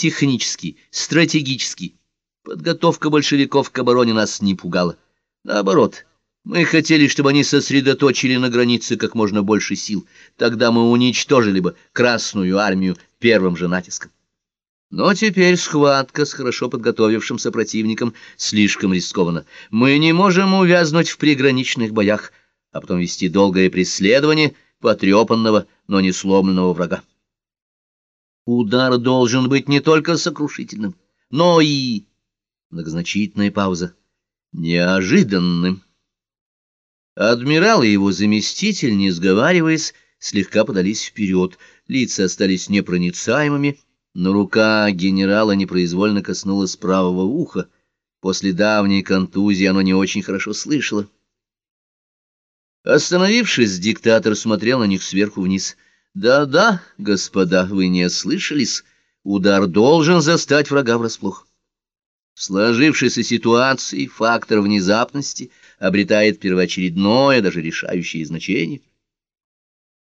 технический, стратегический. Подготовка большевиков к обороне нас не пугала. Наоборот, мы хотели, чтобы они сосредоточили на границе как можно больше сил. Тогда мы уничтожили бы Красную армию первым же натиском. Но теперь схватка с хорошо подготовившимся противником слишком рискована. Мы не можем увязнуть в приграничных боях, а потом вести долгое преследование потрепанного, но не сломленного врага. Удар должен быть не только сокрушительным, но и... Многозначительная пауза. Неожиданным. Адмирал и его заместитель, не сговариваясь, слегка подались вперед, лица остались непроницаемыми, но рука генерала непроизвольно коснулась правого уха. После давней контузии оно не очень хорошо слышало. Остановившись, диктатор смотрел на них сверху вниз. «Да-да, господа, вы не ослышались. Удар должен застать врага врасплох». В сложившейся ситуации фактор внезапности обретает первоочередное, даже решающее значение.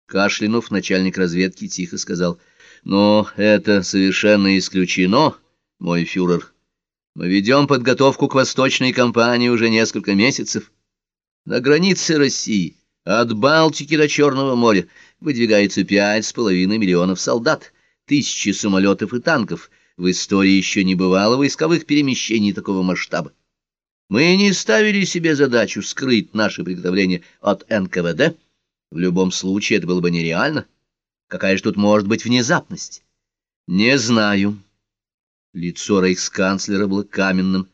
Кашлянув, начальник разведки тихо сказал, «Но это совершенно исключено, мой фюрер. Мы ведем подготовку к восточной кампании уже несколько месяцев. На границе России, от Балтики до Черного моря, выдвигается пять с половиной миллионов солдат, тысячи самолетов и танков. В истории еще не бывало войсковых перемещений такого масштаба. Мы не ставили себе задачу скрыть наши приготовления от НКВД, в любом случае это было бы нереально. Какая же тут может быть внезапность? Не знаю. Лицо рейхсканцлера было каменным.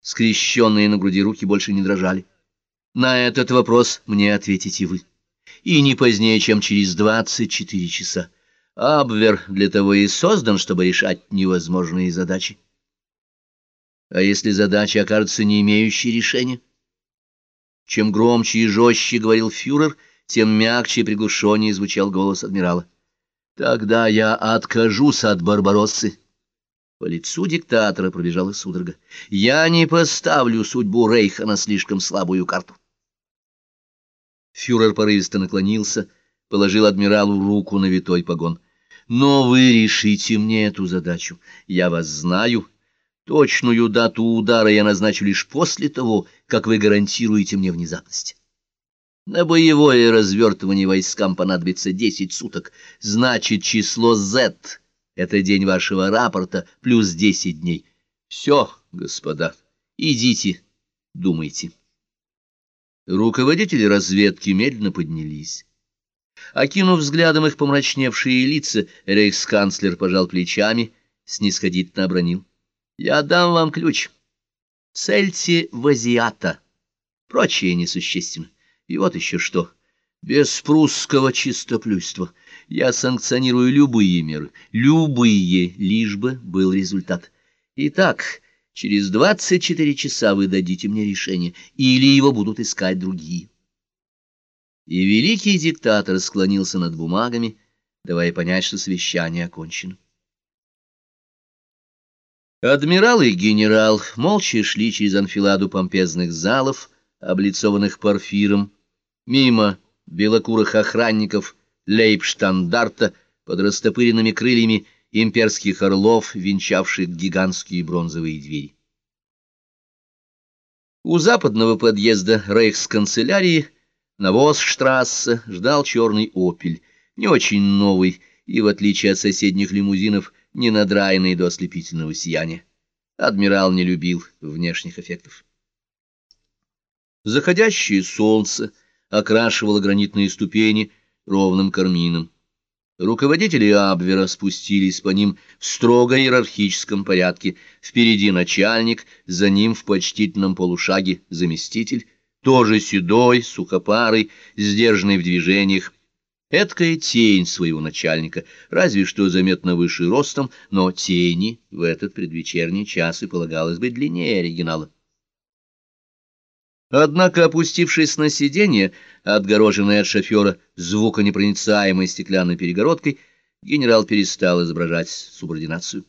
Скрещенные на груди руки больше не дрожали. На этот вопрос мне ответите вы. И не позднее, чем через 24 часа. Абвер для того и создан, чтобы решать невозможные задачи. А если задача окажется не имеющей решения? Чем громче и жестче говорил фюрер, — тем мягче и приглушеннее звучал голос адмирала. «Тогда я откажусь от Барбароссы». По лицу диктатора пробежала судорога. «Я не поставлю судьбу Рейха на слишком слабую карту». Фюрер порывисто наклонился, положил адмиралу руку на витой погон. «Но вы решите мне эту задачу. Я вас знаю. Точную дату удара я назначу лишь после того, как вы гарантируете мне внезапность». На боевое развертывание войскам понадобится десять суток. Значит, число Z — это день вашего рапорта плюс десять дней. Все, господа, идите, думайте. Руководители разведки медленно поднялись. Окинув взглядом их помрачневшие лица, рейхсканцлер пожал плечами, снисходительно обронил. — Я дам вам ключ. Цельте в азиата. Прочее несущественно. И вот еще что. Без прусского чистоплюйства я санкционирую любые меры, любые, лишь бы был результат. Итак, через 24 часа вы дадите мне решение, или его будут искать другие. И великий диктатор склонился над бумагами, давая понять, что совещание окончено. Адмирал и генерал молча шли через анфиладу помпезных залов, облицованных порфиром, мимо белокурых охранников лейбштандарта под растопыренными крыльями имперских орлов, венчавших гигантские бронзовые двери. У западного подъезда рейхсканцелярии на Восштрассе ждал черный «Опель», не очень новый и, в отличие от соседних лимузинов, не надраенный до ослепительного сияния. Адмирал не любил внешних эффектов. Заходящее солнце — окрашивала гранитные ступени ровным кармином. Руководители Абвера спустились по ним в строго иерархическом порядке. Впереди начальник, за ним в почтительном полушаге заместитель, тоже седой, сухопарый, сдержанный в движениях. Эдкая тень своего начальника, разве что заметно выше ростом, но тени в этот предвечерний час и полагалось быть длиннее оригинала. Однако, опустившись на сиденье, отгороженное от шофера звуконепроницаемой стеклянной перегородкой, генерал перестал изображать субординацию.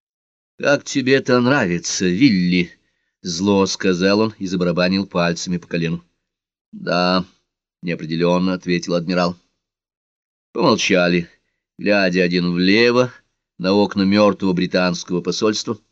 — Как тебе это нравится, Вилли? — зло сказал он и забарабанил пальцами по колену. — Да, — неопределенно ответил адмирал. Помолчали, глядя один влево, на окна мертвого британского посольства —